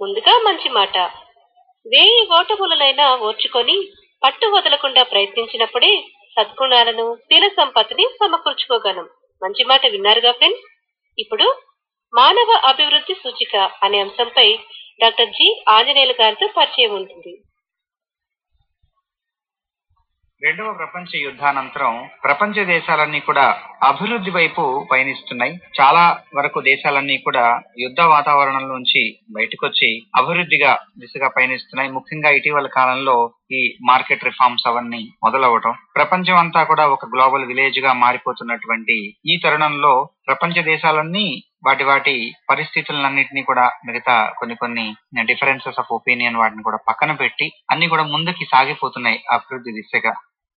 ముందుగా మంచి మాట. వేయి ఓటములనైనా ఓర్చుకొని పట్టు వదలకుండా ప్రయత్నించినప్పుడే సద్గుణాలను శీల సంపత్తిని సమకూర్చుకోగలం. మంచి మాట విన్నారుగా ఫ్రెండ్స్? ఇప్పుడు మానవ అభివృద్ధి సూచిక అనే అంశంపై డాక్టర్ జి. ఆంజనేయులు గారితో పరిచయం ఉంటుంది. రెండవ ప్రపంచ యుద్ధానంతరం ప్రపంచ దేశాలన్నీ కూడా అభివృద్ధి వైపు పయనిస్తున్నాయి. చాలా వరకు దేశాలన్నీ కూడా యుద్ధ వాతావరణం నుంచి బయటకొచ్చి అభివృద్ధిగా దిశగా పయనిస్తున్నాయి. ముఖ్యంగా ఇటీవల కాలంలో ఈ మార్కెట్ రిఫార్మ్స్ అవన్నీ మొదలవటం ప్రపంచం అంతా కూడా ఒక గ్లోబల్ విలేజ్గా మారిపోతున్నటువంటి ఈ తరుణంలో ప్రపంచ దేశాలన్నీ వాటి వాటి పరిస్థితులన్నింటినీ కూడా మిగతా కొన్ని కొన్ని డిఫరెన్సెస్ ఆఫ్ ఒపీనియన్ వాటిని కూడా పక్కన పెట్టి అన్ని కూడా ముందుకి సాగిపోతున్నాయి అభివృద్ధి దిశగా.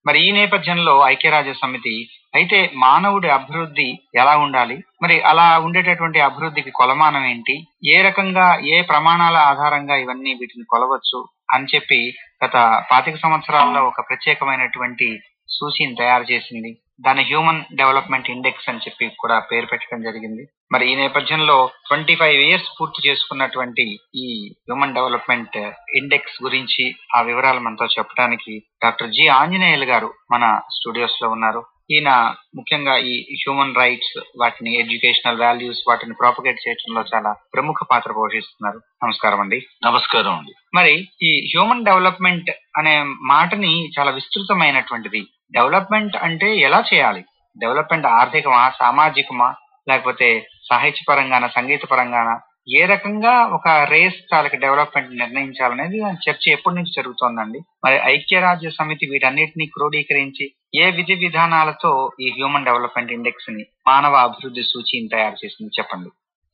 మరి ఈ నేపథ్యంలో ఐక్యరాజ్య సమితి అయితే మానవుడి అభివృద్ధి ఎలా ఉండాలి? మరి అలా ఉండేటటువంటి అభివృద్ధికి కొలమానం ఏంటి? ఏ రకంగా ఏ ప్రమాణాల ఆధారంగా ఇవన్నీ వీటిని కొలవచ్చు అని చెప్పి గత పాతిక సంవత్సరాల్లో ఒక ప్రత్యేకమైనటువంటి సూచిని తయారు చేసింది. దాని హ్యూమన్ డెవలప్మెంట్ ఇండెక్స్ అని చెప్పి కూడా పేరు పెట్టడం జరిగింది. మరి ఈ నేపథ్యంలో ట్వంటీ ఫైవ్ ఇయర్స్ పూర్తి చేసుకున్నటువంటి ఈ హ్యూమన్ డెవలప్మెంట్ ఇండెక్స్ గురించి ఆ వివరాలు మనతో చెప్పడానికి డాక్టర్ జి ఆంజనేయులు గారు మన స్టూడియోస్లో ఉన్నారు. ఈయన ముఖ్యంగా ఈ హ్యూమన్ రైట్స్ వాటిని ఎడ్యుకేషనల్ వాల్యూస్ వాటిని ప్రాపగేట్ చేయడంలో చాలా ప్రముఖ పాత్ర పోషిస్తున్నారు. నమస్కారం అండి. నమస్కారం అండి. మరి ఈ హ్యూమన్ డెవలప్మెంట్ అనే మాటని చాలా విస్తృతమైనటువంటిది డెవలప్మెంట్ అంటే ఎలా చేయాలి? డెవలప్మెంట్ ఆర్థికమా సామాజికమా లేకపోతే సాహిత్య పరంగాన సంగీత పరంగాన ఏ రకంగా ఒక రేస్ తాలూకు డెవలప్మెంట్ నిర్ణయించాలనేది చర్చ ఎప్పటి నుంచి జరుగుతోందండి? మరి ఐక్యరాజ్య సమితి వీటన్నిటిని క్రోడీకరించి ఏ విధి విధానాలతో ఈ హ్యూమన్ డెవలప్మెంట్ ఇండెక్స్ని మానవ అభివృద్ధి సూచిని తయారు చేసింది చెప్పండి.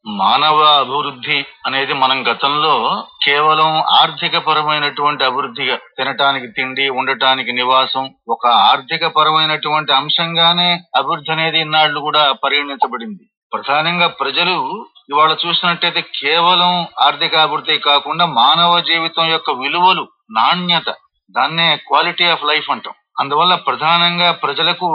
మానవ అభివృద్ధి అనేది మనం గతంలో కేవలం ఆర్థిక పరమైనటువంటి అభివృద్ధిగా తినటానికి తిండి ఉండటానికి నివాసం ఒక ఆర్థిక పరమైనటువంటి అంశంగానే అభివృద్ధి అనేది ఇన్నాళ్ళు కూడా పరిగణించబడింది. ప్రధానంగా ప్రజలు ఇవాళ చూసినట్టయితే కేవలం ఆర్థిక అభివృద్ధి కాకుండా మానవ జీవితం యొక్క విలువలు నాణ్యత దాన్నే క్వాలిటీ ఆఫ్ లైఫ్ అంటాం. అందువల్ల ప్రధానంగా ప్రజలకు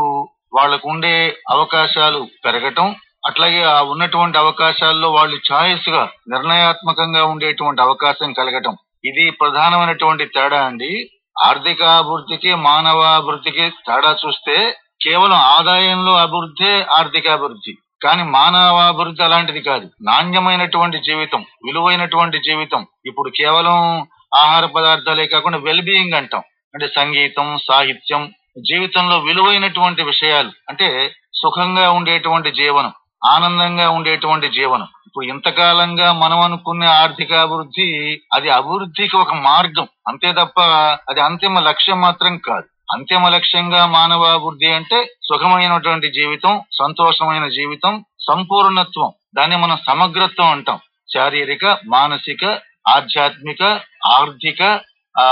వాళ్ళకు ఉండే అవకాశాలు పెరగటం అట్లాగే ఆ ఉన్నటువంటి అవకాశాల్లో వాళ్ళు ఛాయిస్గా నిర్ణయాత్మకంగా ఉండేటువంటి అవకాశం కలగటం. ఇది ప్రధానమైనటువంటి తేడా అండి. ఆర్థిక అభివృద్ధికి మానవ అభివృద్ధికి తేడా చూస్తే కేవలం ఆదాయంలో అభివృద్ధే ఆర్థిక అభివృద్ధి కానీ మానవ అభివృద్ధి అలాంటిది కాదు. నాణ్యమైనటువంటి జీవితం విలువైనటువంటి జీవితం. ఇప్పుడు కేవలం ఆహార పదార్థాలే కాకుండా వెల్ బీయింగ్ అంటాం. అంటే సంగీతం సాహిత్యం జీవితంలో విలువైనటువంటి విషయాలు. అంటే సుఖంగా ఉండేటువంటి జీవనం. ఆనందంగా ఉండేటువంటి జీవనం. ఇప్పుడు ఇంతకాలంగా మనం అనుకునే ఆర్థిక అభివృద్ధి అది అభివృద్ధికి ఒక మార్గం. అంతే తప్ప అది అంతిమ లక్ష్యం మాత్రం కాదు. అంతిమ లక్ష్యంగా మానవ అభివృద్ధి అంటే సుఖమైనటువంటి జీవితం సంతోషమైన జీవితం సంపూర్ణత్వం. దాన్ని మనం సమగ్రత్వం అంటాం. శారీరక మానసిక ఆధ్యాత్మిక ఆర్థిక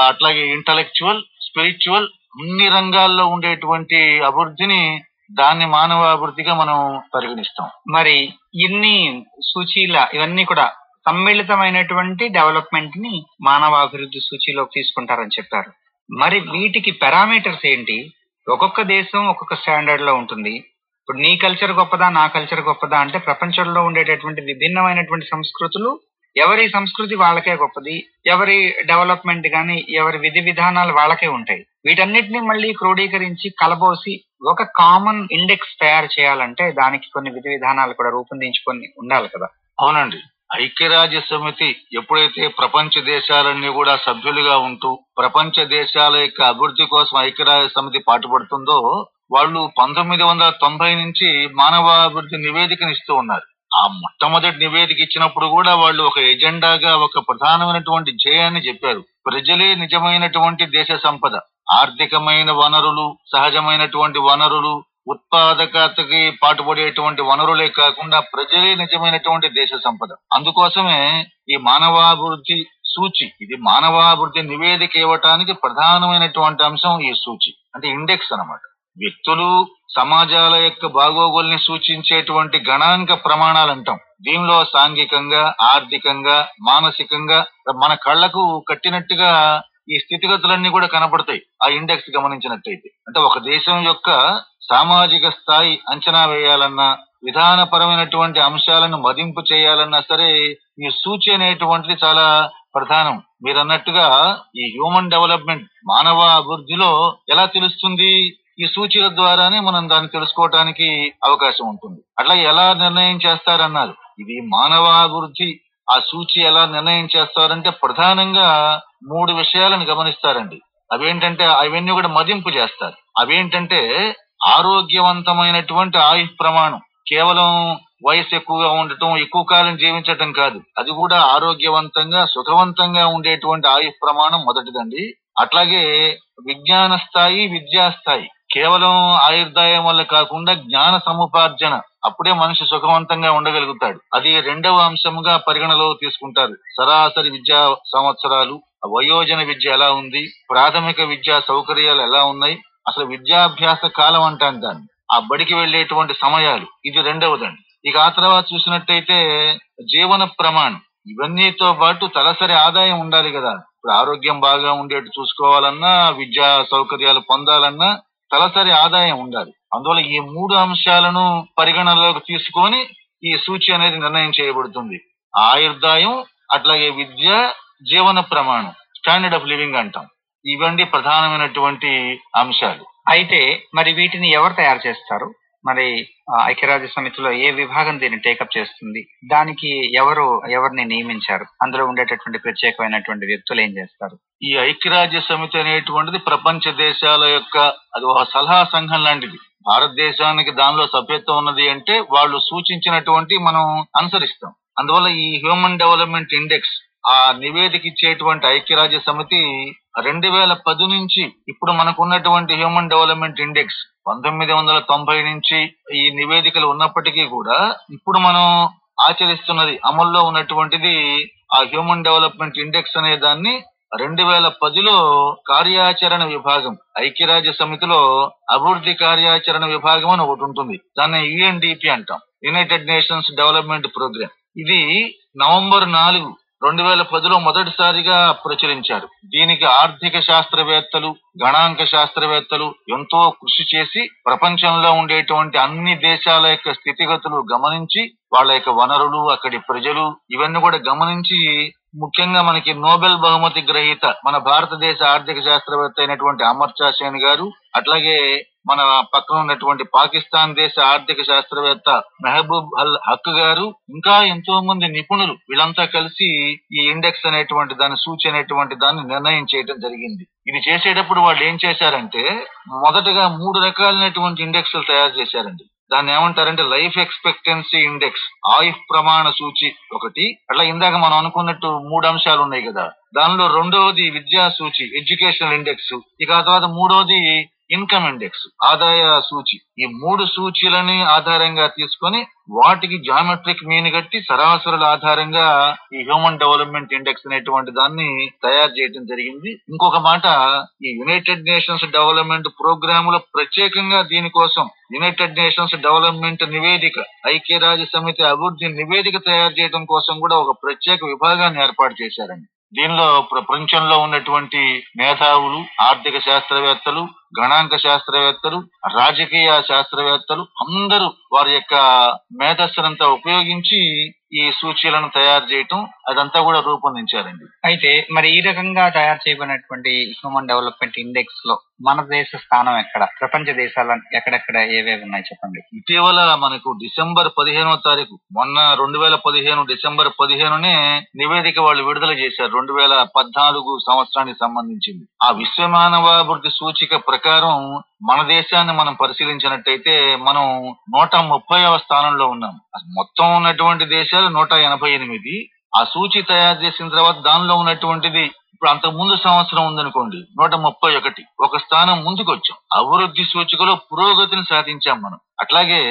అట్లాగే ఇంటలెక్చువల్ స్పిరిచువల్ అన్ని రంగాల్లో ఉండేటువంటి అభివృద్ధిని దాన్ని మానవ అభివృద్ధిగా మనం పరిగణిస్తాం. మరి ఇన్ని సూచీల ఇవన్నీ కూడా సమ్మిళితమైనటువంటి డెవలప్మెంట్ని మానవాభివృద్ధి సూచీలోకి తీసుకుంటారని చెప్పారు. మరి వీటికి పారామీటర్స్ ఏంటి? ఒక్కొక్క దేశం ఒక్కొక్క స్టాండర్డ్లో ఉంటుంది. ఇప్పుడు నీ కల్చర్ గొప్పదా నా కల్చర్ గొప్పదా అంటే ప్రపంచంలో ఉండేటటువంటి విభిన్నమైనటువంటి సంస్కృతులు ఎవరి సంస్కృతి వాళ్ళకే గొప్పది ఎవరి డెవలప్మెంట్ కానీ ఎవరి విధి విధానాలు వాళ్ళకే ఉంటాయి. వీటన్నిటిని మళ్ళీ క్రోడీకరించి కలబోసి ఒక కామన్ ఇండెక్స్ తయారు చేయాలంటే దానికి కొన్ని విధి విధానాలు కూడా రూపొందించుకొని ఉండాలి కదా. అవునండి. ఐక్యరాజ్య సమితి ఎప్పుడైతే ప్రపంచ దేశాలన్నీ కూడా సభ్యులుగా ఉంటూ ప్రపంచ దేశాల యొక్క అభివృద్ధి కోసం ఐక్యరాజ్య సమితి పాటుపడుతుందో వాళ్ళు పంతొమ్మిది వందల తొంభై నుంచి మానవాభివృద్ధి నివేదికను ఇస్తూ ఉన్నారు. ఆ మొట్టమొదటి నివేదిక ఇచ్చినప్పుడు కూడా వాళ్ళు ఒక ఎజెండాగా ఒక ప్రధానమైనటువంటి ధ్యేయాన్ని చెప్పారు. ప్రజలే నిజమైనటువంటి దేశ సంపద. ఆర్థికమైన వనరులు సహజమైనటువంటి వనరులు ఉత్పాదకతకి పాటుపడేటువంటి వనరులే కాకుండా ప్రజలే నిజమైనటువంటి దేశ సంపద. అందుకోసమే ఈ మానవాభివృద్ధి సూచి ఇది మానవాభివృద్ధి నివేదిక ఇవ్వటానికి ప్రధానమైనటువంటి అంశం ఈ సూచి. అంటే ఇండెక్స్ అన్నమాట. వ్యక్తులు సమాజాల యొక్క బాగోగుల్ని సూచించేటువంటి గణాంక ప్రమాణాలు అంటాం దీనిలో సాంఘికంగా ఆర్థికంగా మానసికంగా మన కళ్ళకు కట్టినట్టుగా ఈ స్థితిగతులన్నీ కూడా కనపడతాయి. ఆ ఇండెక్స్ గమనించినట్టయితే. అంటే ఒక దేశం యొక్క సామాజిక స్థాయి అంచనా వేయాలన్నా విధానపరమైనటువంటి అంశాలను మదింపు చేయాలన్నా సరే ఈ సూచి అనేటువంటిది చాలా ప్రధానం. మీరు అన్నట్టుగా ఈ హ్యూమన్ డెవలప్మెంట్ మానవ అభివృద్ధిలో ఎలా తెలుస్తుంది? ఈ సూచిక ద్వారానే మనం దాన్ని తెలుసుకోవటానికి అవకాశం ఉంటుంది. అట్లా ఎలా నిర్ణయం చేస్తారన్నారు? ఇది మానవాభివృద్ధి. ఆ సూచి ఎలా నిర్ణయం చేస్తారంటే ప్రధానంగా మూడు విషయాలను గమనిస్తారండి. అవేంటంటే అవన్నీ కూడా మదింపు చేస్తారు. అవేంటంటే ఆరోగ్యవంతమైనటువంటి ఆయుష్ ప్రమాణం. కేవలం వయసు ఎక్కువగా ఉండటం ఎక్కువ కాలం జీవించటం కాదు. అది కూడా ఆరోగ్యవంతంగా సుఖవంతంగా ఉండేటువంటి ఆయుష్ ప్రమాణం మొదటిదండి. అట్లాగే విజ్ఞాన స్థాయి విద్యా స్థాయి కేవలం ఆయుర్దాయం వల్ల కాకుండా జ్ఞాన సముపార్జన. అప్పుడే మనిషి సుఖవంతంగా ఉండగలుగుతాడు. అది రెండవ అంశంగా పరిగణలో తీసుకుంటారు. సరాసరి విద్యా సంవత్సరాలు వయోజన విద్య ఎలా ఉంది ప్రాథమిక విద్యా సౌకర్యాలు ఎలా ఉన్నాయి అసలు విద్యాభ్యాస కాలం అంటాను దాన్ని. ఆ బడికి వెళ్ళేటువంటి సమయాలు ఇది రెండవదండి. ఇక ఆ తర్వాత చూసినట్టయితే జీవన ప్రమాణం. ఇవన్నీతో పాటు తలసరి ఆదాయం ఉండాలి కదా. ఇప్పుడు ఆరోగ్యం బాగా ఉండేట్టు చూసుకోవాలన్నా విద్యా సౌకర్యాలు పొందాలన్నా తలసరి ఆదాయం ఉండాలి. అందువల్ల ఈ మూడు అంశాలను పరిగణనలోకి తీసుకొని ఈ సూచి అనేది నిర్ణయం చేయబడుతుంది. ఆయుర్దాయం అట్లాగే విద్య జీవన ప్రమాణం స్టాండర్డ్ ఆఫ్ లివింగ్ అంటాం. ఇవండి ప్రధానమైనటువంటి అంశాలు. అయితే మరి వీటిని ఎవరు తయారు చేస్తారు? మరి ఐక్యరాజ్య సమితిలో ఏ విభాగం దీన్ని టేకప్ చేస్తుంది? దానికి ఎవరు ఎవరిని నియమించారు? అందులో ఉండేటటువంటి ప్రత్యేకమైనటువంటి వ్యక్తులు ఏం చేస్తారు? ఈ ఐక్యరాజ్య సమితి అనేటువంటిది ప్రపంచ దేశాల యొక్క అది ఒక సలహా సంఘం లాంటిది. భారతదేశానికి దానిలో సభ్యత్వం ఉన్నది అంటే వాళ్ళు సూచించినటువంటి మనం అనుసరిస్తాం. అందువల్ల ఈ హ్యూమన్ డెవలప్మెంట్ ఇండెక్స్ ఆ నివేదిక ఇచ్చేటువంటి ఐక్యరాజ్య సమితి రెండు వేల పది నుంచి ఇప్పుడు మనకు ఉన్నటువంటి హ్యూమన్ డెవలప్మెంట్ ఇండెక్స్ పంతొమ్మిది వందల తొంభై నుంచి ఈ నివేదికలు ఉన్నప్పటికీ కూడా ఇప్పుడు మనం ఆచరిస్తున్నది అమల్లో ఉన్నటువంటిది ఆ హ్యూమన్ డెవలప్మెంట్ ఇండెక్స్ అనే దాన్ని రెండు వేల పదిలో కార్యాచరణ విభాగం ఐక్యరాజ్య సమితిలో అభివృద్ధి కార్యాచరణ విభాగం అని ఒకటి ఉంటుంది. దాన్ని యుఎన్డిపి అంటాం యునైటెడ్ నేషన్స్ డెవలప్మెంట్ ప్రోగ్రామ్ ఇది నవంబర్ నాలుగు రెండు వేల పదిలో మొదటిసారిగా ప్రచురించారు. దీనికి ఆర్థిక శాస్త్రవేత్తలు గణాంక శాస్త్రవేత్తలు ఎంతో కృషి చేసి ప్రపంచంలో ఉండేటువంటి అన్ని దేశాల యొక్క స్థితిగతులు గమనించి వాళ్ళ యొక్క వనరులు అక్కడి ప్రజలు ఇవన్నీ కూడా గమనించి ముఖ్యంగా మనకి నోబెల్ బహుమతి గ్రహీత మన భారతదేశ ఆర్థిక శాస్త్రవేత్త అయినటువంటి అమర్త్య సేన్ గారు అట్లాగే మన పక్కన ఉన్నటువంటి పాకిస్తాన్ దేశ ఆర్థిక శాస్త్రవేత్త మెహబూబ్ అల్ హక్ గారు ఇంకా ఎంతో మంది నిపుణులు వీళ్ళంతా కలిసి ఈ ఇండెక్స్ అనేటువంటి దాని సూచి అనేటువంటి దాన్ని నిర్ణయం చేయడం జరిగింది. ఇది చేసేటప్పుడు వాళ్ళు ఏం చేశారంటే మొదటగా మూడు రకాలైనటువంటి ఇండెక్స్లు తయారు చేశారండి. దాన్ని ఏమంటారంటే లైఫ్ ఎక్స్పెక్టెన్సీ ఇండెక్స్ ఆయుష్ ప్రమాణ సూచి ఒకటి. అట్లా ఇందాక మనం అనుకున్నట్టు మూడు అంశాలు ఉన్నాయి కదా. దానిలో రెండవది విద్యా సూచి ఎడ్యుకేషనల్ ఇండెక్స్. ఇక ఆ తర్వాత మూడవది ఇన్కమ్ ఇండెక్స్ ఆదాయ సూచి. ఈ మూడు సూచీలని ఆధారంగా తీసుకొని వాటికి జామెట్రిక్ మీన్ కట్టి సరాసరుల ఆధారంగా ఈ హ్యూమన్ డెవలప్మెంట్ ఇండెక్స్ అనేటువంటి దాన్ని తయారు చేయడం జరిగింది. ఇంకొక మాట ఈ యునైటెడ్ నేషన్స్ డెవలప్మెంట్ ప్రోగ్రాములో ప్రత్యేకంగా దీనికోసం యునైటెడ్ నేషన్స్ డెవలప్మెంట్ నివేదిక ఐక్యరాజ్య సమితి అభివృద్ధి నివేదిక తయారు చేయడం కోసం కూడా ఒక ప్రత్యేక విభాగాన్ని ఏర్పాటు చేశారండి. దీనిలో ప్రపంచంలో ఉన్నటువంటి మేధావులు ఆర్థిక శాస్త్రవేత్తలు గణాంక శాస్త్రవేత్తలు రాజకీయ శాస్త్రవేత్తలు అందరూ వారి యొక్క మేధస్సునంతా ఉపయోగించి ఈ సూచీలను తయారు చేయటం అదంతా కూడా రూపొందించారండి. అయితే మరి ఈ రకంగా తయారు చేయబడినటువంటి హ్యూమన్ డెవలప్మెంట్ ఇండెక్స్లో మన దేశ స్థానం ఎక్కడ? ప్రపంచ దేశాల ఎక్కడెక్కడ ఏవేవి ఉన్నాయి చెప్పండి? ఇటీవల మనకు డిసెంబర్ పదిహేనవ తారీఖు మొన్న రెండు వేల పదిహేను డిసెంబర్ పదిహేనునే నివేదిక వాళ్ళు విడుదల చేశారు రెండు వేల పద్నాలుగు సంవత్సరానికి సంబంధించింది. ఆ విశ్వ మానవాభివృద్ధి సూచిక ప్రకారం మన దేశాన్ని మనం పరిశీలించినట్టయితే మనం నూట ముప్పైవ స్థానంలో ఉన్నాం. మొత్తం ఉన్నటువంటి దేశాలు నూట ఎనభై ఎనిమిది. ఆ సూచి తయారు చేసిన తర్వాత దానిలో ఉన్నటువంటిది ఇప్పుడు అంతకు ముందు సంవత్సరం ఉందనుకోండి నూట ముప్పై ఒకటి. ఒక స్థానం ముందుకు వచ్చాం అభివృద్ధి సూచికలో పురోగతిని సాధించాం మనం. అట్లాగే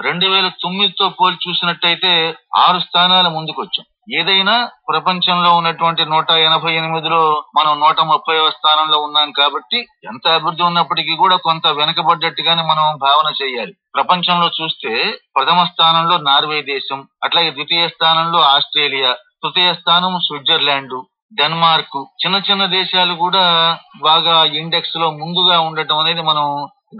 రెండు వేల తొమ్మిదితో పోల్చి చూసినట్టయితే ఆరు స్థానాల ముందుకు వచ్చాం ఏదైనా ప్రపంచంలో ఉన్నటువంటి నూట ఎనభై ఎనిమిదిలో మనం నూట ముప్పై స్థానంలో ఉన్నాం కాబట్టి ఎంత అభివృద్ధి ఉన్నప్పటికీ కూడా కొంత వెనకబడ్డట్టుగానే మనం భావన చేయాలి. ప్రపంచంలో చూస్తే ప్రథమ స్థానంలో నార్వే దేశం అట్లాగే ద్వితీయ స్థానంలో ఆస్ట్రేలియా తృతీయ స్థానం స్విట్జర్లాండ్ డెన్మార్క్ చిన్న చిన్న దేశాలు కూడా బాగా ఇండెక్స్లో ముందుగా ఉండటం అనేది మనం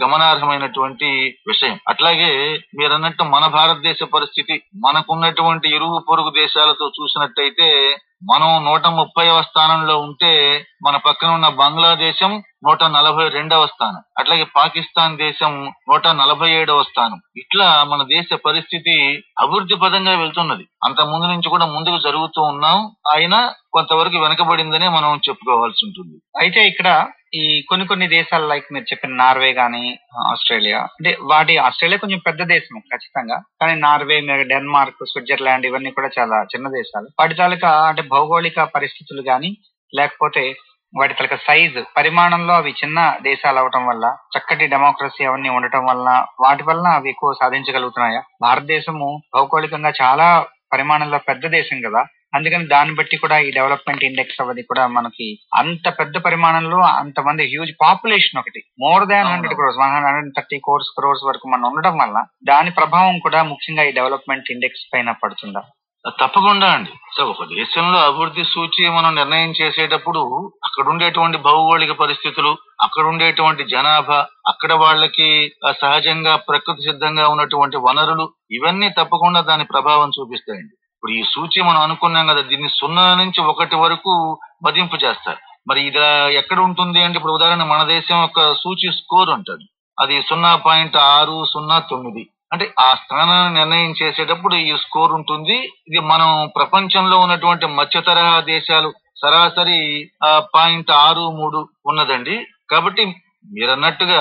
గమనార్హమైనటువంటి విషయం. అట్లాగే మీరు అన్నట్టు మన భారతదేశ పరిస్థితి మనకున్నటువంటి ఇరుగు పొరుగు దేశాలతో చూసినట్టయితే మనం నూట ముప్పైవ స్థానంలో ఉంటే మన పక్కన ఉన్న బంగ్లాదేశం నూట నలభై రెండవ స్థానం. అట్లాగే పాకిస్తాన్ దేశం నూట నలభై ఏడవ స్థానం. ఇట్లా మన దేశ పరిస్థితి అభివృద్ధి పదంగా వెళ్తున్నది. అంత ముందు నుంచి కూడా ముందుకు జరుగుతూ ఉన్నాం. అయినా కొంతవరకు వెనకబడిందనే మనం చెప్పుకోవాల్సి ఉంటుంది. అయితే ఇక్కడ ఈ కొన్ని కొన్ని దేశాలు లైక్ మీరు చెప్పిన నార్వే గానీ ఆస్ట్రేలియా అంటే వాటి ఆస్ట్రేలియా కొంచెం పెద్ద దేశం ఖచ్చితంగా కానీ నార్వే డెన్మార్క్ స్విట్జర్లాండ్ ఇవన్నీ కూడా చాలా చిన్న దేశాలు. వాటి తాలూకా అంటే భౌగోళిక పరిస్థితులు గాని లేకపోతే వాటి తలక సైజ్ పరిమాణంలో అవి చిన్న దేశాలు అవటం వల్ల చక్కటి డెమోక్రసీ అవన్నీ ఉండటం వలన వాటి వలన అవి ఎక్కువ సాధించగలుగుతున్నాయా? భారతదేశము భౌగోళికంగా చాలా పరిమాణంలో పెద్ద దేశం కదా అందుకని దాన్ని బట్టి కూడా ఈ డెవలప్మెంట్ ఇండెక్స్ అవది కూడా మనకి అంత పెద్ద పరిమాణంలో అంతమంది హ్యూజ్ పాపులేషన్ ఒకటి. More than hundred crores one hundred thirty crores crores వరకు మనం ఉండడం వల్ల దాని ప్రభావం కూడా ముఖ్యంగా ఈ డెవలప్మెంట్ ఇండెక్స్ పైన పడుతుందా? తప్పకుండా అండి. సో ఒక దేశంలో అభివృద్ధి సూచి మనం నిర్ణయం చేసేటప్పుడు అక్కడ ఉండేటువంటి భౌగోళిక పరిస్థితులు అక్కడ ఉండేటువంటి జనాభా అక్కడ వాళ్ళకి సహజంగా ప్రకృతి సిద్ధంగా ఉన్నటువంటి వనరులు ఇవన్నీ తప్పకుండా దాని ప్రభావం చూపిస్తాయండి. ఇప్పుడు ఈ సూచి మనం అనుకున్నాం కదా దీన్ని సున్నా నుంచి ఒకటి వరకు మదింపు చేస్తారు. మరి ఇది ఎక్కడ ఉంటుంది అంటే ఇప్పుడు ఉదాహరణ మన దేశం యొక్క సూచి స్కోర్ ఉంటుంది. అది సున్నా పాయింట్ ఆరు సున్నా తొమ్మిది. అంటే ఆ స్థానాన్ని నిర్ణయం చేసేటప్పుడు ఈ స్కోర్ ఉంటుంది. ఇది మనం ప్రపంచంలో ఉన్నటువంటి మధ్య తరహా దేశాలు సరాసరి పాయింట్ ఆరు మూడు ఉన్నదండి. కాబట్టి మీరన్నట్టుగా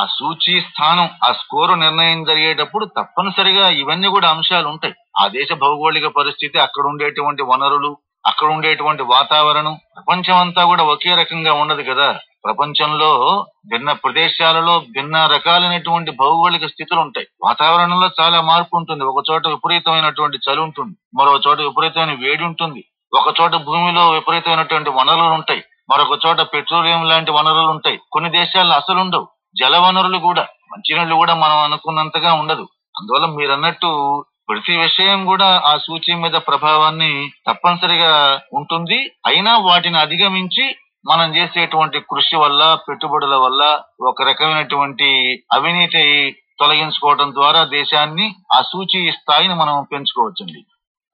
ఆ సూచి స్థానం ఆ స్కోరు నిర్ణయం జరిగేటప్పుడు తప్పనిసరిగా ఇవన్నీ కూడా అంశాలు ఉంటాయి. ఆ దేశ భౌగోళిక పరిస్థితి అక్కడ ఉండేటువంటి వనరులు అక్కడ ఉండేటువంటి వాతావరణం ప్రపంచం అంతా కూడా ఒకే రకంగా ఉండదు కదా. ప్రపంచంలో భిన్న ప్రదేశాలలో భిన్న రకాలైనటువంటి భౌగోళిక స్థితులు ఉంటాయి. వాతావరణంలో చాలా మార్పు ఉంటుంది. ఒక చోట విపరీతమైనటువంటి చలి ఉంటుంది. మరో చోట విపరీతమైన వేడి ఉంటుంది. ఒక చోట భూమిలో విపరీతమైనటువంటి వనరులు ఉంటాయి. మరొక చోట పెట్రోలియం లాంటి వనరులు ఉంటాయి. కొన్ని దేశాల్లో అసలు ఉండవు. జల వనరులు కూడా మంచినీళ్ళు కూడా మనం అనుకున్నంతగా ఉండదు. అందువల్ల మీరు అన్నట్టు ప్రతి విషయం కూడా ఆ సూచి మీద ప్రభావాన్ని తప్పనిసరిగా ఉంటుంది. అయినా వాటిని అధిగమించి మనం చేసేటువంటి కృషి వల్ల పెట్టుబడుల వల్ల ఒక రకమైనటువంటి అవినీతి తొలగించుకోవడం ద్వారా దేశాన్ని ఆ సూచి స్థాయిని మనం పెంచుకోవచ్చండి.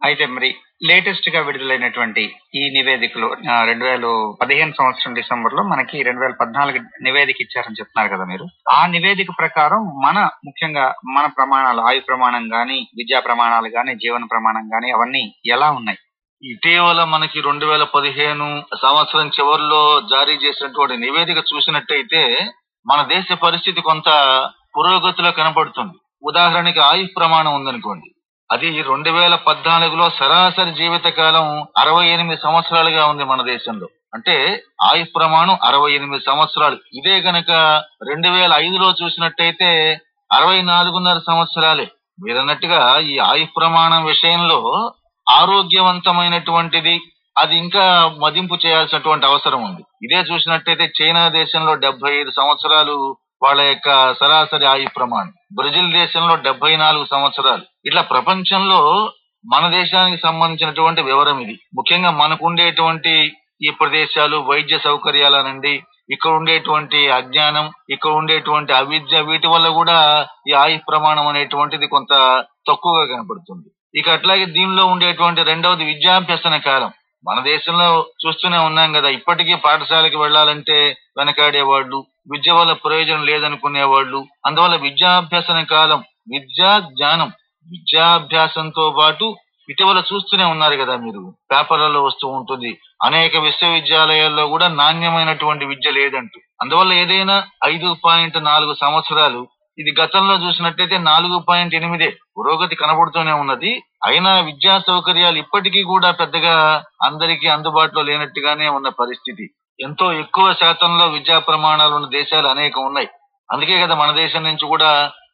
అయితే మరి లేటెస్ట్గా విడుదలైనటువంటి ఈ నివేదికలో రెండు వేల పదిహేను సంవత్సరం డిసెంబర్లో మనకి రెండు వేల పద్నాలుగు నివేదిక ఇచ్చారని చెప్తున్నారు కదా మీరు. ఆ నివేదిక ప్రకారం మన ముఖ్యంగా మన ప్రమాణాలు ఆయు ప్రమాణం గాని విద్యా ప్రమాణాలు గాని జీవన ప్రమాణం గాని అవన్నీ ఎలా ఉన్నాయి? ఇటీవల మనకి రెండు వేల పదిహేను సంవత్సరం చివరిలో జారీ చేసినటువంటి నివేదిక చూసినట్టయితే మన దేశ పరిస్థితి కొంత పురోగతిలో కనబడుతుంది ఉదాహరణకి ఆయు ప్రమాణం ఉందనుకోండి. అది రెండు వేల పద్నాలుగులో సరాసరి జీవిత కాలం అరవై ఎనిమిది సంవత్సరాలుగా ఉంది మన దేశంలో. అంటే ఆయు ప్రమాణం అరవై ఎనిమిది సంవత్సరాలు. ఇదే గనక రెండు వేల ఐదులో చూసినట్టయితే అరవై నాలుగున్నర సంవత్సరాలే. మీరన్నట్టుగా ఈ ఆయు ప్రమాణం విషయంలో ఆరోగ్యవంతమైనటువంటిది అది ఇంకా మదింపు చేయాల్సినటువంటి అవసరం ఉంది. ఇదే చూసినట్టయితే చైనా దేశంలో డెబ్బై ఐదు సంవత్సరాలు వాళ్ళ యొక్క సరాసరి ఆయు ప్రమాణం. బ్రెజిల్ దేశంలో డెబ్బై నాలుగు సంవత్సరాలు. ఇట్లా ప్రపంచంలో మన దేశానికి సంబంధించినటువంటి వివరం ఇది. ముఖ్యంగా మనకు ఉండేటువంటి ఈ ప్రదేశాలు వైద్య సౌకర్యాలనండి ఇక్కడ ఉండేటువంటి అజ్ఞానం ఇక్కడ ఉండేటువంటి అవిద్య వీటి వల్ల కూడా ఈ ఆయు ప్రమాణం అనేటువంటిది కొంత తక్కువగా కనపడుతుంది. ఇక అట్లాగే దీనిలో ఉండేటువంటి రెండవది విద్యాభ్యసన కాలం. మన దేశంలో చూస్తూనే ఉన్నాం కదా ఇప్పటికీ పాఠశాలకు వెళ్ళాలంటే వెనకాడేవాళ్ళు విద్య వల్ల ప్రయోజనం లేదనుకునేవాళ్ళు. అందువల్ల విద్యాభ్యాసన కాలం విద్యా జ్ఞానం విద్యాభ్యాసంతో పాటు ఇటీవల చూస్తూనే ఉన్నారు కదా మీరు. పేపర్లలో వస్తూ ఉంటుంది. అనేక విశ్వవిద్యాలయాల్లో కూడా నాణ్యమైనటువంటి విద్య లేదంటూ. అందువల్ల ఏదైనా ఐదు పాయింట్ నాలుగు సంవత్సరాలు ఇది గతంలో చూసినట్లయితే నాలుగు పాయింట్ ఎనిమిదే పురోగతి కనబడుతూనే ఉన్నది. అయినా విద్యా సౌకర్యాలు ఇప్పటికీ కూడా పెద్దగా అందరికీ అందుబాటులో లేనట్టుగానే ఉన్న పరిస్థితి. ఎంతో ఎక్కువ శాతంలో విద్యా ప్రమాణాలు ఉన్న దేశాలు అనేకం ఉన్నాయి. అందుకే కదా మన దేశం నుంచి కూడా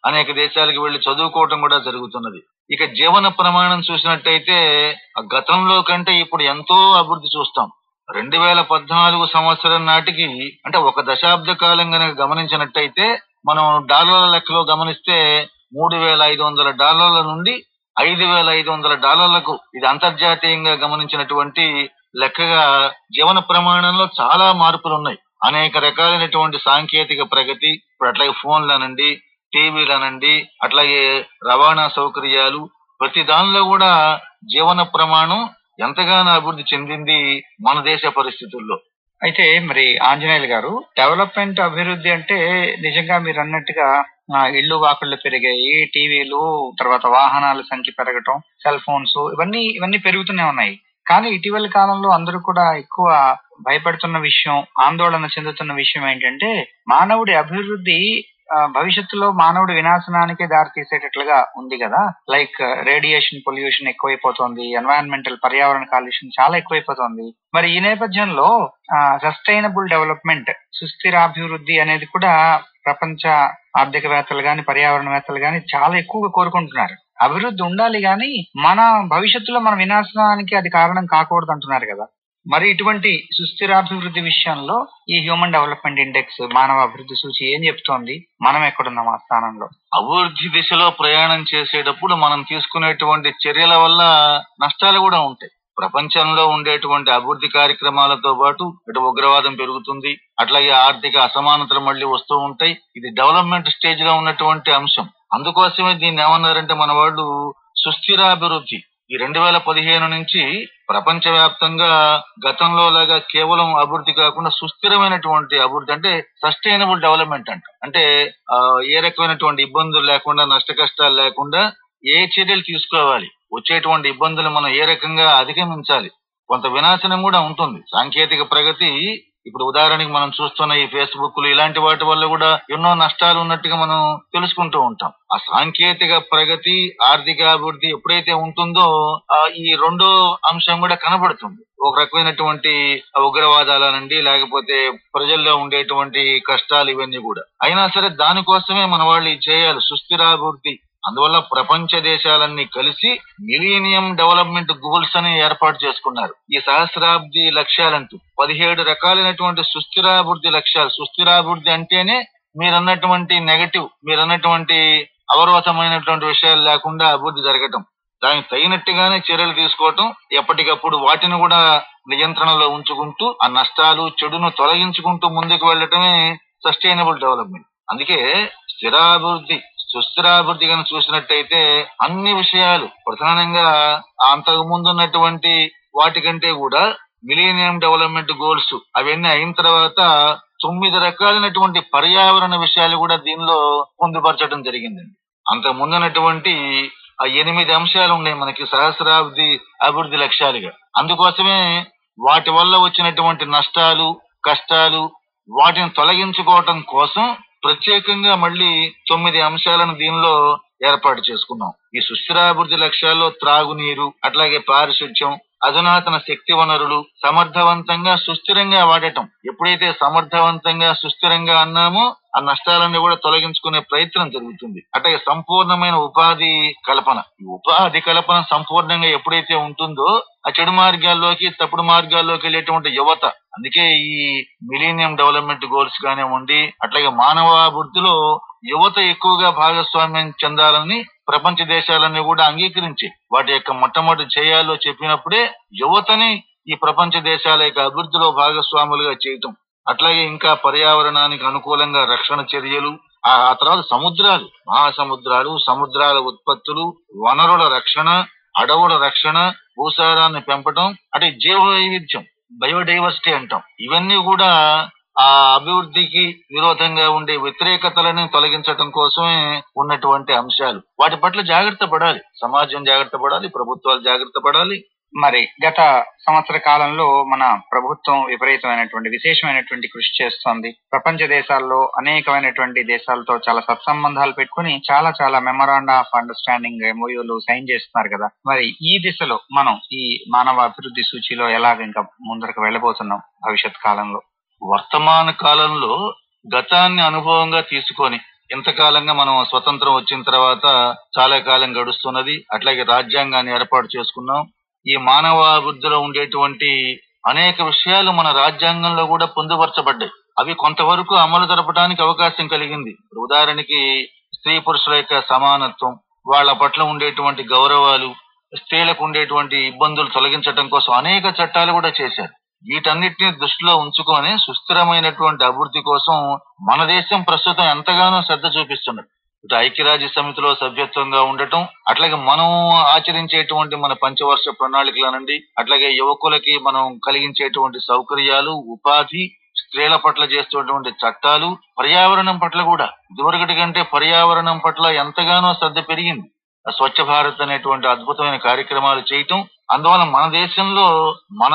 అనేక దేశాలకు వెళ్ళి చదువుకోవటం కూడా జరుగుతున్నది. ఇక జీవన ప్రమాణం చూసినట్టయితే ఆ గతంలో కంటే ఇప్పుడు ఎంతో అభివృద్ధి చూస్తాం. రెండు వేల పద్నాలుగు సంవత్సరం నాటికి అంటే ఒక దశాబ్ద కాలం కనుక గమనించినట్టయితే మనం డాలర్ల లెక్కలో గమనిస్తే మూడు వేల ఐదు వందల డాలర్ల నుండి ఐదు వేల ఐదు వందల డాలర్లకు ఇది అంతర్జాతీయంగా గమనించినటువంటి లెక్కగా జీవన ప్రమాణంలో చాలా మార్పులు ఉన్నాయి అనేక రకాలైనటువంటి సాంకేతిక ప్రగతి ఇప్పుడు అట్లాగే ఫోన్లు అనండి టీవీలు అనండి అట్లాగే రవాణా సౌకర్యాలు ప్రతి దానిలో కూడా జీవన ప్రమాణం ఎంతగానో అభివృద్ధి చెందింది మన దేశ పరిస్థితుల్లో. అయితే మరి ఆంజనేయులు గారు డెవలప్మెంట్ అభివృద్ధి అంటే నిజంగా మీరు అన్నట్టుగా ఇళ్ళు వాకుళ్ళు పెరిగాయి టీవీలు తర్వాత వాహనాల సంఖ్య పెరగటం సెల్ ఫోన్స్ ఇవన్నీ ఇవన్నీ పెరుగుతూనే ఉన్నాయి. కానీ ఇటీవల కాలంలో అందరూ కూడా ఎక్కువ భయపడుతున్న విషయం ఆందోళన చెందుతున్న విషయం ఏంటంటే మానవుడి అభివృద్ధి భవిష్యత్తులో మానవుడి వినాశనానికి దారి తీసేటట్లుగా ఉంది కదా. లైక్ రేడియేషన్ పొల్యూషన్ ఎక్కువైపోతుంది ఎన్వైరన్మెంటల్ పర్యావరణ కాలుష్యం చాలా ఎక్కువైపోతుంది. మరి ఈ నేపథ్యంలో సస్టైనబుల్ డెవలప్మెంట్ సుస్థిరాభివృద్ధి అనేది కూడా ప్రపంచ ఆర్థికవేత్తలు గాని పర్యావరణవేత్తలు గాని చాలా ఎక్కువగా కోరుకుంటున్నారు. అభివృద్ధి ఉండాలి గాని మన భవిష్యత్తులో మన వినాశనానికి అది కారణం కాకూడదు అంటున్నారు కదా. మరి ఇటువంటి సుస్థిరాభివృద్ధి విషయంలో ఈ హ్యూమన్ డెవలప్మెంట్ ఇండెక్స్ మానవ అభివృద్ధి సూచి ఏం చెప్తోంది? మనం ఎక్కడున్నాం ఆ స్థానంలో? అభివృద్ధి దిశలో ప్రయాణం చేసేటప్పుడు మనం తీసుకునేటువంటి చర్యల వల్ల నష్టాలు కూడా ఉంటాయి. ప్రపంచంలో ఉండేటువంటి అభివృద్ధి కార్యక్రమాలతో పాటు ఇటు ఉగ్రవాదం పెరుగుతుంది అట్లాగే ఆర్థిక అసమానతలు మళ్ళీ వస్తూ ఉంటాయి. ఇది డెవలప్మెంట్ స్టేజ్లో ఉన్నటువంటి అంశం. అందుకోసమే దీన్ని ఏమన్నారంటే మన వాళ్ళు సుస్థిరాభివృద్ధి. ఈ రెండు వేల పదిహేను నుంచి ప్రపంచవ్యాప్తంగా గతంలో లాగా కేవలం అభివృద్ధి కాకుండా సుస్థిరమైనటువంటి అభివృద్ధి అంటే సస్టైనబుల్ డెవలప్మెంట్ అంట. అంటే ఏ రకమైనటువంటి ఇబ్బందులు లేకుండా నష్ట కష్టాలు లేకుండా ఏ చర్యలు తీసుకోవాలి? వచ్చేటువంటి ఇబ్బందులు మనం ఏ రకంగా అధిగమించాలి? కొంత వినాశనం కూడా ఉంటుంది. సాంకేతిక ప్రగతి ఇప్పుడు ఉదాహరణకి మనం చూస్తున్న ఈ ఫేస్బుక్లు ఇలాంటి వాటి వల్ల కూడా ఎన్నో నష్టాలు ఉన్నట్టుగా మనం తెలుసుకుంటూ ఉంటాం. ఆ సాంకేతిక ప్రగతి ఆర్థిక అభివృద్ధి ఎప్పుడైతే ఉంటుందో ఆ ఈ రెండో అంశం కూడా కనబడుతుంది. ఒక రకమైనటువంటి ఉగ్రవాదాలనండి లేకపోతే ప్రజల్లో ఉండేటువంటి కష్టాలు ఇవన్నీ కూడా. అయినా సరే దానికోసమే మన వాళ్ళు చేయాలి. సుస్థిరాభివృద్ధి అందువల్ల ప్రపంచ దేశాలన్నీ కలిసి మిలీనియం డెవలప్మెంట్ గోల్స్ అని ఏర్పాటు చేసుకున్నారు. ఈ సహస్రాబ్ది లక్ష్యాలంటూ పదిహేడు రకాలైనటువంటి సుస్థిరాభివృద్ధి లక్ష్యాలు. సుస్థిరాభివృద్ధి అంటేనే మీరన్నటువంటి నెగటివ్ మీరన్నటువంటి అవరోధమైనటువంటి విషయాలు లేకుండా అభివృద్ధి జరగటం. దానికి తగినట్టుగానే చర్యలు తీసుకోవటం ఎప్పటికప్పుడు వాటిని కూడా నియంత్రణలో ఉంచుకుంటూ ఆ నష్టాలు చెడును తొలగించుకుంటూ ముందుకు వెళ్ళటమే సస్టైనబుల్ డెవలప్మెంట్. అందుకే స్థిరాభివృద్ధి సుస్థిరాభివృద్ధి కనుక చూసినట్టయితే అన్ని విషయాలు ప్రధానంగా అంతకు ముందు ఉన్నటువంటి వాటికంటే కూడా మిలీనియం డెవలప్మెంట్ గోల్స్ అవన్నీ అయిన తర్వాత తొమ్మిది రకాలైనటువంటి పర్యావరణ విషయాలు కూడా దీనిలో పొందుపరచడం జరిగిందండి అంతకు ముందున్నటువంటి ఆ ఎనిమిది అంశాలు ఉన్నాయి మనకి సహస్రాబ్ది అభివృద్ధి లక్ష్యాలుగా. అందుకోసమే వాటి వల్ల వచ్చినటువంటి నష్టాలు కష్టాలు వాటిని తొలగించుకోవటం కోసం ప్రత్యేకంగా మళ్ళీ తొమ్మిది అంశాలను దీనిలో ఏర్పాటు చేసుకున్నాం. ఈ సుస్థిరాభివృద్ధి లక్ష్యాల్లో త్రాగునీరు అట్లాగే పారిశుధ్యం అధునాతన శక్తి వనరులు సమర్థవంతంగా సుస్థిరంగా వాడటం. ఎప్పుడైతే సమర్థవంతంగా సుస్థిరంగా అన్నామో ఆ నష్టాలన్నీ కూడా తొలగించుకునే ప్రయత్నం జరుగుతుంది. అట్లాగే సంపూర్ణమైన ఉపాధి కల్పన. ఈ ఉపాధి కల్పన సంపూర్ణంగా ఎప్పుడైతే ఉంటుందో ఆ చెడు మార్గాల్లోకి తప్పుడు మార్గాల్లోకి వెళ్ళేటువంటి యువత. అందుకే ఈ మిలీనియం డెవలప్మెంట్ గోల్స్ కానివ్వండి అట్లాగే మానవాభివృద్ధిలో యువత ఎక్కువగా భాగస్వామ్యం చెందాలని ప్రపంచ దేశాలన్నీ కూడా అంగీకరించి వాటి యొక్క మొట్టమొదటి చేయాలో చెప్పినప్పుడే యువతని ఈ ప్రపంచ దేశాల యొక్క అభివృద్ధిలో భాగస్వాములుగా చేయటం. అట్లాగే ఇంకా పర్యావరణానికి అనుకూలంగా రక్షణ చర్యలు ఆ తర్వాత సముద్రాలు మహాసముద్రాలు సముద్రాల ఉత్పత్తులు వనరుల రక్షణ అడవుల రక్షణ భూసారాన్ని పెంపటం అంటే జీవ వైవిధ్యం బయోడైవర్సిటీ అంటాం. ఇవన్నీ కూడా ఆ అభివృద్ధికి విరోధంగా ఉండే వ్యతిరేకతలను తొలగించడం కోసమే ఉన్నటువంటి అంశాలు. వాటి పట్ల జాగ్రత్త పడాలి. సమాజం జాగ్రత్త పడాలి. ప్రభుత్వాలు జాగ్రత్త పడాలి. మరి గత సంవత్సర కాలంలో మన ప్రభుత్వం విపరీతమైనటువంటి విశేషమైనటువంటి కృషి చేస్తోంది. ప్రపంచ దేశాల్లో అనేకమైనటువంటి దేశాలతో చాలా సత్సంబంధాలు పెట్టుకుని చాలా చాలా మెమరాండా ఆఫ్ అండర్స్టాండింగ్ ఎంఓయూలు సైన్ చేస్తున్నారు కదా. మరి ఈ దిశలో మనం ఈ మానవ అభివృద్ధి సూచిలో ఎలాగ ఇంకా ముందరకు వెళ్ళబోతున్నాం భవిష్యత్ కాలంలో? వర్తమాన కాలంలో గతాన్ని అనుభవంగా తీసుకొని ఇంతకాలంగా మనం స్వతంత్రం వచ్చిన తర్వాత చాలా కాలం గడుస్తున్నది అట్లాగే రాజ్యాంగాన్ని ఏర్పాటు చేసుకున్నాం. ఈ మానవ అభివృద్ధిలో ఉండేటువంటి అనేక విషయాలు మన రాజ్యాంగంలో కూడా పొందుపరచబడ్డాయి. అవి కొంతవరకు అమలు జరపడానికి అవకాశం కలిగింది. ఉదాహరణకి స్త్రీ పురుషుల యొక్క సమానత్వం వాళ్ళ పట్ల ఉండేటువంటి గౌరవాలు స్త్రీలకు ఉండేటువంటి ఇబ్బందులు తొలగించడం కోసం అనేక చట్టాలు కూడా చేశారు. వీటన్నిటిని దృష్టిలో ఉంచుకొని సుస్థిరమైనటువంటి అభివృద్ధి కోసం మన దేశం ప్రస్తుతం ఎంతగానో శ్రద్ధ చూపిస్తున్నది. ఇటు ఐక్యరాజ్య సమితిలో సభ్యత్వంగా ఉండటం అట్లాగే మనం ఆచరించేటువంటి మన పంచవర్ష ప్రణాళికలనండి అట్లాగే యువకులకి మనం కలిగించేటువంటి సౌకర్యాలు ఉపాధి స్త్రీల పట్ల చేస్తున్నటువంటి చట్టాలు పర్యావరణం పట్ల కూడా. ఇదివరకటి కంటే పర్యావరణం పట్ల ఎంతగానో శ్రద్ధ పెరిగింది. స్వచ్ఛ భారత్ అనేటువంటి అద్భుతమైన కార్యక్రమాలు చేయటం అందువల్ల మన దేశంలో మన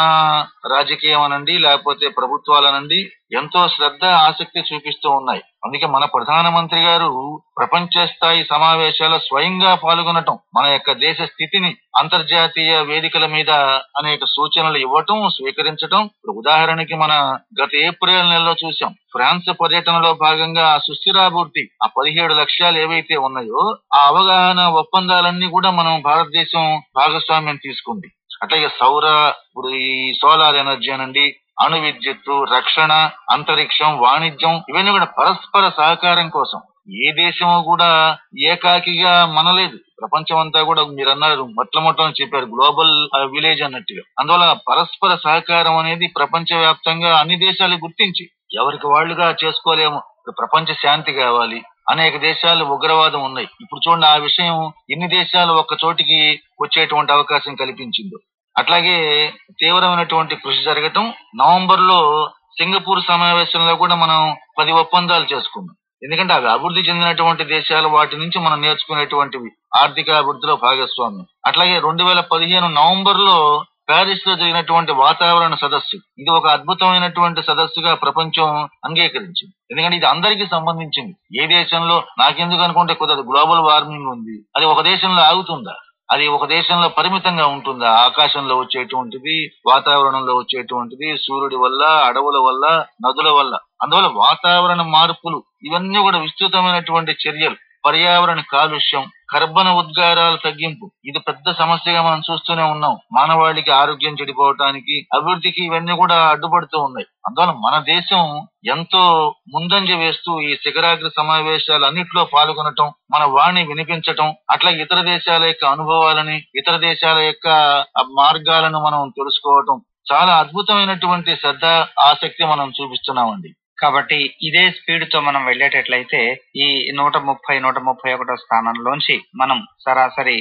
రాజకీయం అనండి లేకపోతే ప్రభుత్వాలనండి ఎంతో శ్రద్ధ ఆసక్తి చూపిస్తూ ఉన్నాయి. అందుకే మన ప్రధానమంత్రి గారు ప్రపంచ స్థాయి సమావేశాల్లో స్వయంగా పాల్గొనటం మన యొక్క దేశ స్థితిని అంతర్జాతీయ వేదికల మీద అనేక సూచనలు ఇవ్వటం స్వీకరించటం. ఉదాహరణకి మన గత ఏప్రిల్ నెలలో చూసాం ఫ్రాన్స్ పర్యటనలో భాగంగా ఆ సుస్థిరాభివృద్ధి ఆ పదిహేడు లక్ష్యాలు ఏవైతే ఉన్నాయో ఆ అవగాహన ఒప్పందాలన్నీ కూడా మనం భారతదేశం భాగస్వామ్యం తీసుకుంది. అట్లాగే సౌర ఇప్పుడు ఈ సోలార్ ఎనర్జీ అనండి అణు విద్యుత్తు రక్షణ అంతరిక్షం వాణిజ్యం ఇవన్నీ కూడా పరస్పర సహకారం కోసం. ఏ దేశము కూడా ఏకాకిగా మనలేదు. ప్రపంచం అంతా కూడా మీరు అన్నారు మొట్టమొదటి చెప్పారు గ్లోబల్ విలేజ్ అన్నట్టుగా. అందువల్ల పరస్పర సహకారం అనేది ప్రపంచ వ్యాప్తంగా అన్ని దేశాలు గుర్తించి ఎవరికి వాళ్ళుగా చేసుకోలేము. ప్రపంచ శాంతి కావాలి. అనేక దేశాలు ఉగ్రవాదం ఉన్నాయి. ఇప్పుడు చూడండి ఆ విషయం ఎన్ని దేశాలు ఒక్క చోటికి వచ్చేటువంటి అవకాశం కల్పించిందో. అట్లాగే తీవ్రమైనటువంటి కృషి జరగటం నవంబర్లో సింగపూర్ సమావేశంలో కూడా మనం పది ఒప్పందాలు చేసుకున్నాం. ఎందుకంటే అవి అభివృద్ధి చెందినటువంటి దేశాలు వాటి నుంచి మనం నేర్చుకునేటువంటివి ఆర్థిక అభివృద్ధిలో భాగస్వామ్యం. అట్లాగే రెండు వేల పదిహేను నవంబర్లో ప్యారిస్లో జరిగినటువంటి వాతావరణ సదస్సు. ఇది ఒక అద్భుతమైనటువంటి సదస్సుగా ప్రపంచం అంగీకరించింది. ఎందుకంటే ఇది అందరికీ సంబంధించింది. ఏ దేశంలో నాకెందుకు అనుకుంటే కుదరదు. గ్లోబల్ వార్మింగ్ ఉంది. అది ఒక దేశంలో ఆగుతుందా? అది ఒక దేశంలో పరిమితంగా ఉంటుందా? ఆకాశంలో వచ్చేటువంటిది వాతావరణంలో వచ్చేటువంటిది సూర్యుడి వల్ల అడవుల వల్ల నదుల వల్ల. అందువల్ల వాతావరణ మార్పులు ఇవన్నీ కూడా విస్తృతమైనటువంటి చర్యలు. పర్యావరణ కాలుష్యం కర్బన ఉద్గారాల తగ్గింపు. ఇది పెద్ద సమస్యగా మనం చూస్తూనే ఉన్నాం. మానవాళికి ఆరోగ్యం చెడిపోవటానికి అభివృద్ధికి ఇవన్నీ కూడా అడ్డుపడుతూ ఉన్నాయి. అందువల్ల మన దేశం ఎంతో ముందంజ వేస్తూ ఈ శిఖరాగ్ర సమావేశాలు అన్నిట్లో పాల్గొనటం మన వాణి వినిపించటం అట్లా ఇతర దేశాల యొక్క అనుభవాలని ఇతర దేశాల యొక్క మార్గాలను మనం తెలుసుకోవటం చాలా అద్భుతమైనటువంటి శ్రద్ధ ఆసక్తి మనం చూపిస్తున్నామండి. కాబట్టి ఇదే స్పీడ్తో మనం వెళ్ళేటట్లయితే ఈ నూట ముప్పై నూట ముప్పై ఒకటో స్థానంలోంచి మనం సరాసరి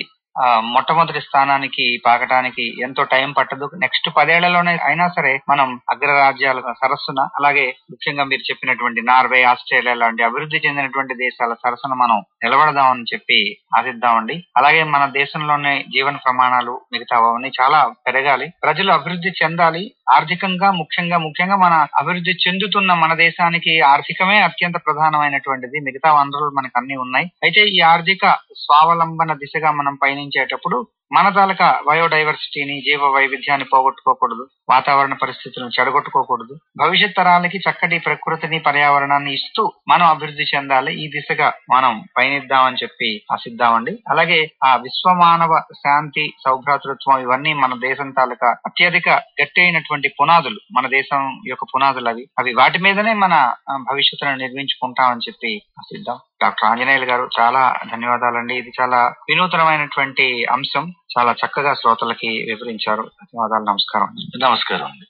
మొట్టమొదటి స్థానానికి పాకటానికి ఎంతో టైం పట్టదు. నెక్స్ట్ పదేళ్ళలోనే అయినా సరే మనం అగ్రరాజ్యాల సరస్సున అలాగే ముఖ్యంగా మీరు చెప్పినటువంటి నార్వే ఆస్ట్రేలియా లాంటి అభివృద్ధి చెందినటువంటి దేశాల సరస్సున మనం నిలబడదామని చెప్పి ఆశిద్దామండి. అలాగే మన దేశంలోనే జీవన ప్రమాణాలు మిగతా అవన్నీ చాలా పెరగాలి. ప్రజలు అభివృద్ధి చెందాలి. ఆర్థికంగా ముఖ్యంగా ముఖ్యంగా మన అభివృద్ధి చెందుతున్న మన దేశానికి ఆర్థికమే అత్యంత ప్రధానమైనటువంటిది. మిగతా వనరులు మనకు అన్ని ఉన్నాయి. అయితే ఈ ఆర్థిక స్వావలంబన దిశగా మనం పయనించేటప్పుడు మన తాలూకా బయోడైవర్సిటీని జీవ వైవిధ్యాన్ని పోగొట్టుకోకూడదు వాతావరణ పరిస్థితులను చెడగొట్టుకోకూడదు. భవిష్యత్ తరాలకి చక్కటి ప్రకృతిని పర్యావరణాన్ని ఇస్తూ మనం అభివృద్ధి చెందాలి. ఈ దిశగా మనం పయనిద్దామని చెప్పి ఆశిద్దామండి. అలాగే ఆ విశ్వమానవ శాంతి సౌభ్రాతృత్వం ఇవన్నీ మన దేశం తాలూకా అత్యధిక గట్టి అయినటువంటి పునాదులు. మన దేశం యొక్క పునాదులు అవి. అవి వాటి మీదనే మన భవిష్యత్తును నిర్మించుకుంటామని చెప్పి ఆశిద్దాం. డాక్టర్ ఆంజనేయులు గారు చాలా ధన్యవాదాలండి. ఇది చాలా వినూతనమైనటువంటి అంశం. చాలా చక్కగా శ్రోతలకి వివరించారు. ధన్యవాదాలు. నమస్కారం. నమస్కారం అండి.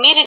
మీరు